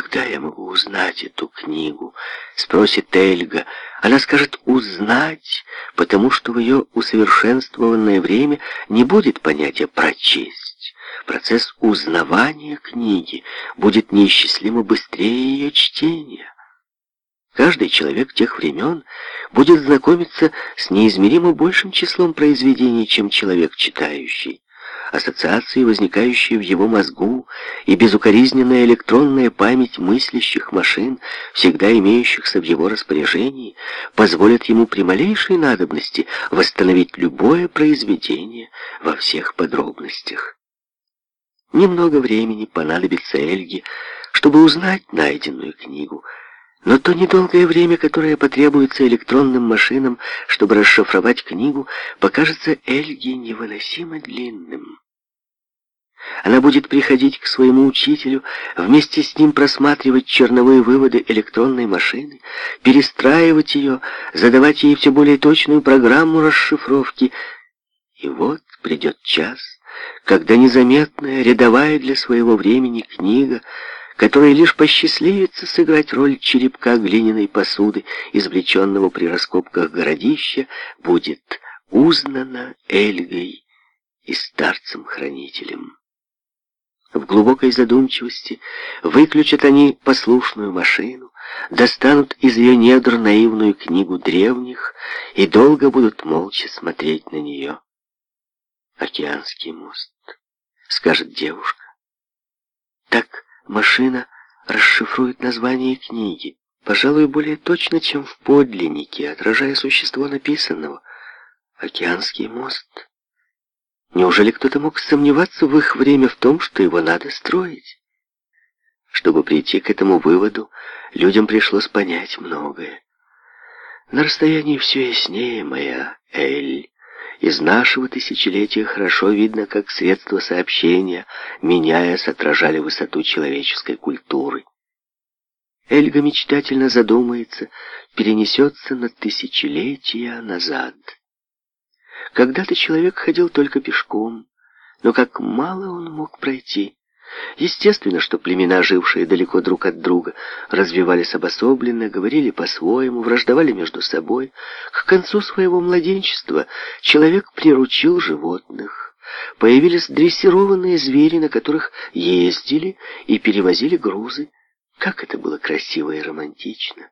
когда я могу узнать эту книгу?» — спросит Эльга. Она скажет «узнать», потому что в ее усовершенствованное время не будет понятия «прочесть». Процесс узнавания книги будет неисчислимо быстрее ее чтения. Каждый человек тех времен будет знакомиться с неизмеримо большим числом произведений, чем человек читающий ассоциации, возникающие в его мозгу, и безукоризненная электронная память мыслящих машин, всегда имеющихся в его распоряжении, позволят ему при малейшей надобности восстановить любое произведение во всех подробностях. Немного времени понадобится Эльге, чтобы узнать найденную книгу – но то недолгое время, которое потребуется электронным машинам, чтобы расшифровать книгу, покажется Эльге невыносимо длинным. Она будет приходить к своему учителю, вместе с ним просматривать черновые выводы электронной машины, перестраивать ее, задавать ей все более точную программу расшифровки. И вот придет час, когда незаметная, рядовая для своего времени книга — которые лишь посчастливится сыграть роль черепка глиняной посуды, извлеченного при раскопках городища, будет узнана Эльгой и старцем-хранителем. В глубокой задумчивости выключат они послушную машину, достанут из ее недр наивную книгу древних и долго будут молча смотреть на нее. «Океанский мост», — скажет девушка машина расшифрует название книги, пожалуй, более точно, чем в подлиннике, отражая существо написанного. Океанский мост. Неужели кто-то мог сомневаться в их время в том, что его надо строить? Чтобы прийти к этому выводу, людям пришлось понять многое. На расстоянии все яснее, моя Эль. Из нашего тысячелетия хорошо видно, как средства сообщения, меняясь, отражали высоту человеческой культуры. Эльга мечтательно задумается, перенесется на тысячелетия назад. Когда-то человек ходил только пешком, но как мало он мог пройти. Естественно, что племена, жившие далеко друг от друга, развивались обособленно, говорили по-своему, враждовали между собой. К концу своего младенчества человек приручил животных. Появились дрессированные звери, на которых ездили и перевозили грузы. Как это было красиво и романтично!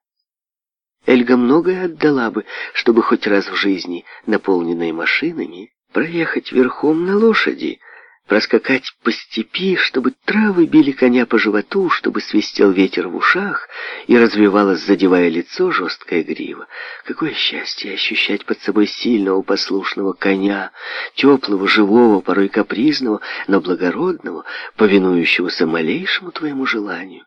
Эльга многое отдала бы, чтобы хоть раз в жизни, наполненной машинами, проехать верхом на лошади — проскакать по степи, чтобы травы били коня по животу, чтобы свистел ветер в ушах и развивалась, задевая лицо, жесткая грива. Какое счастье ощущать под собой сильного, послушного коня, теплого, живого, порой капризного, но благородного, повинующегося малейшему твоему желанию.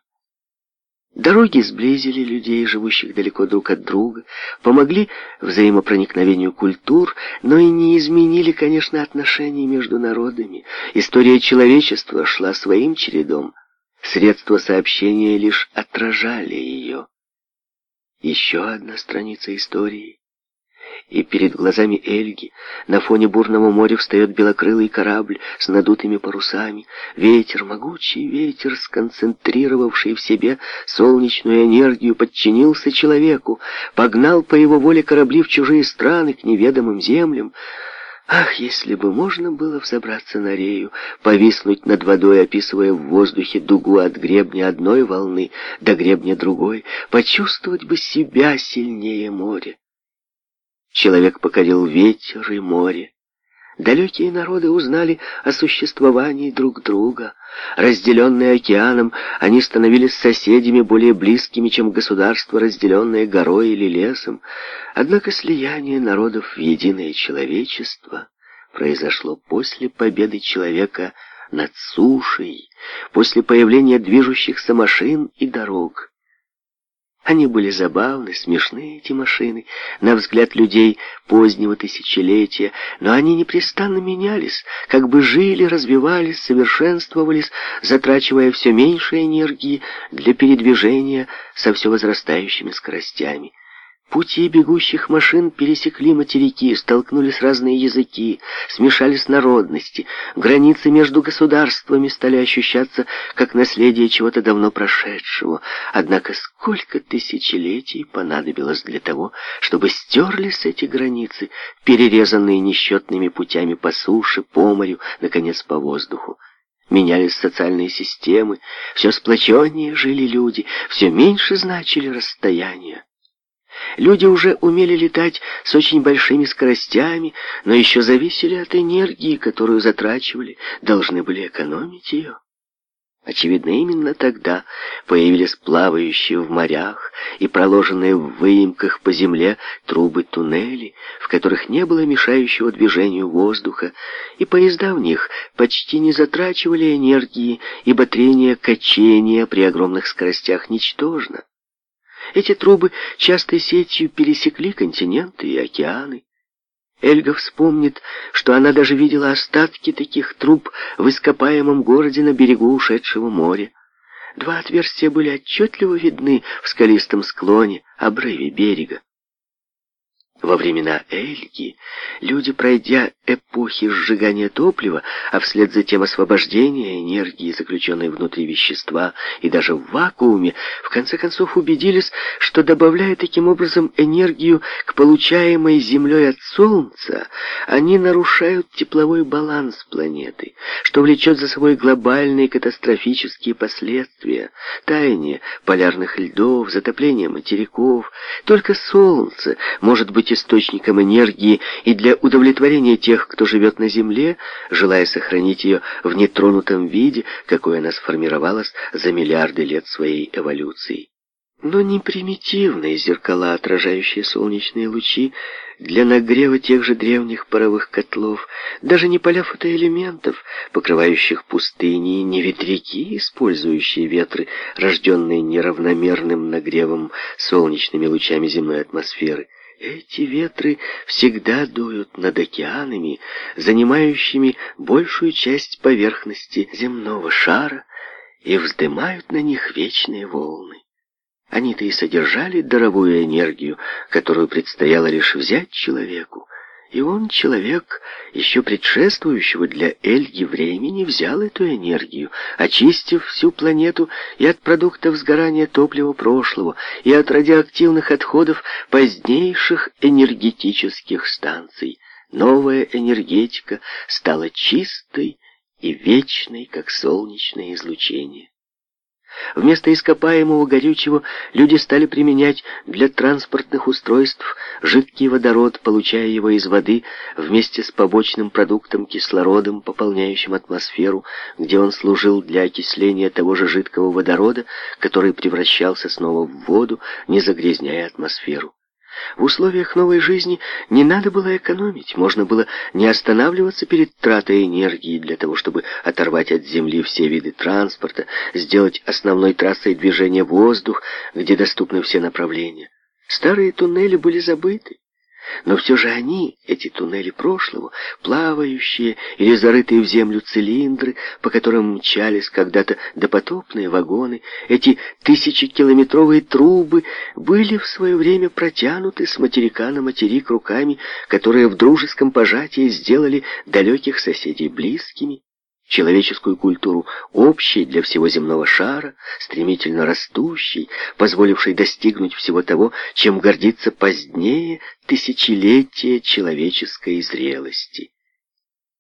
Дороги сблизили людей, живущих далеко друг от друга, помогли взаимопроникновению культур, но и не изменили, конечно, отношений между народами. История человечества шла своим чередом. Средства сообщения лишь отражали ее. Еще одна страница истории и перед глазами Эльги на фоне бурного моря встает белокрылый корабль с надутыми парусами, ветер, могучий ветер, сконцентрировавший в себе солнечную энергию, подчинился человеку, погнал по его воле корабли в чужие страны, к неведомым землям. Ах, если бы можно было взобраться на рею, повиснуть над водой, описывая в воздухе дугу от гребня одной волны до гребня другой, почувствовать бы себя сильнее моря. Человек покорил ветер и море. Далекие народы узнали о существовании друг друга. Разделенные океаном, они становились соседями более близкими, чем государства, разделенные горой или лесом. Однако слияние народов в единое человечество произошло после победы человека над сушей, после появления движущихся машин и дорог. Они были забавны, смешны, эти машины, на взгляд людей позднего тысячелетия, но они непрестанно менялись, как бы жили, развивались, совершенствовались, затрачивая все меньше энергии для передвижения со все возрастающими скоростями. Пути бегущих машин пересекли материки, столкнулись разные языки, смешались народности. Границы между государствами стали ощущаться как наследие чего-то давно прошедшего. Однако сколько тысячелетий понадобилось для того, чтобы стерлись эти границы, перерезанные несчетными путями по суше, по морю, наконец, по воздуху. Менялись социальные системы, все сплоченнее жили люди, все меньше значили расстояния. Люди уже умели летать с очень большими скоростями, но еще зависели от энергии, которую затрачивали, должны были экономить ее. Очевидно, именно тогда появились плавающие в морях и проложенные в выемках по земле трубы-туннели, в которых не было мешающего движению воздуха, и поезда в них почти не затрачивали энергии, ибо трение качения при огромных скоростях ничтожно. Эти трубы частой сетью пересекли континенты и океаны. Эльга вспомнит, что она даже видела остатки таких труб в ископаемом городе на берегу ушедшего моря. Два отверстия были отчетливо видны в скалистом склоне, обрыве берега. Во времена Эльги люди, пройдя эпохи сжигания топлива, а вслед за тем освобождения энергии, заключенной внутри вещества и даже в вакууме, в конце концов убедились, что добавляя таким образом энергию к получаемой Землей от Солнца, они нарушают тепловой баланс планеты, что влечет за собой глобальные катастрофические последствия, таяние полярных льдов, затопление материков. Только Солнце может быть источником энергии и для удовлетворения тех тех, кто живет на Земле, желая сохранить ее в нетронутом виде, какой она сформировалась за миллиарды лет своей эволюции. Но не примитивные зеркала, отражающие солнечные лучи, для нагрева тех же древних паровых котлов, даже не поля фотоэлементов, покрывающих пустыни, не ветряки, использующие ветры, рожденные неравномерным нагревом солнечными лучами земной атмосферы. Эти ветры всегда дуют над океанами, занимающими большую часть поверхности земного шара, и вздымают на них вечные волны. Они-то и содержали даровую энергию, которую предстояло лишь взять человеку, и он, человек, еще предшествующего для Эльги времени, взял эту энергию, очистив всю планету и от продуктов сгорания топлива прошлого, и от радиоактивных отходов позднейших энергетических станций. Новая энергетика стала чистой и вечной, как солнечное излучение. Вместо ископаемого горючего люди стали применять для транспортных устройств жидкий водород, получая его из воды вместе с побочным продуктом кислородом, пополняющим атмосферу, где он служил для окисления того же жидкого водорода, который превращался снова в воду, не загрязняя атмосферу. В условиях новой жизни не надо было экономить, можно было не останавливаться перед тратой энергии для того, чтобы оторвать от земли все виды транспорта, сделать основной трассой движения воздух, где доступны все направления. Старые туннели были забыты. Но все же они, эти туннели прошлого, плавающие или зарытые в землю цилиндры, по которым мчались когда-то допотопные вагоны, эти тысячекилометровые трубы, были в свое время протянуты с материка на материк руками, которые в дружеском пожатии сделали далеких соседей близкими человеческую культуру, общей для всего земного шара, стремительно растущей, позволившей достигнуть всего того, чем гордится позднее тысячелетие человеческой зрелости.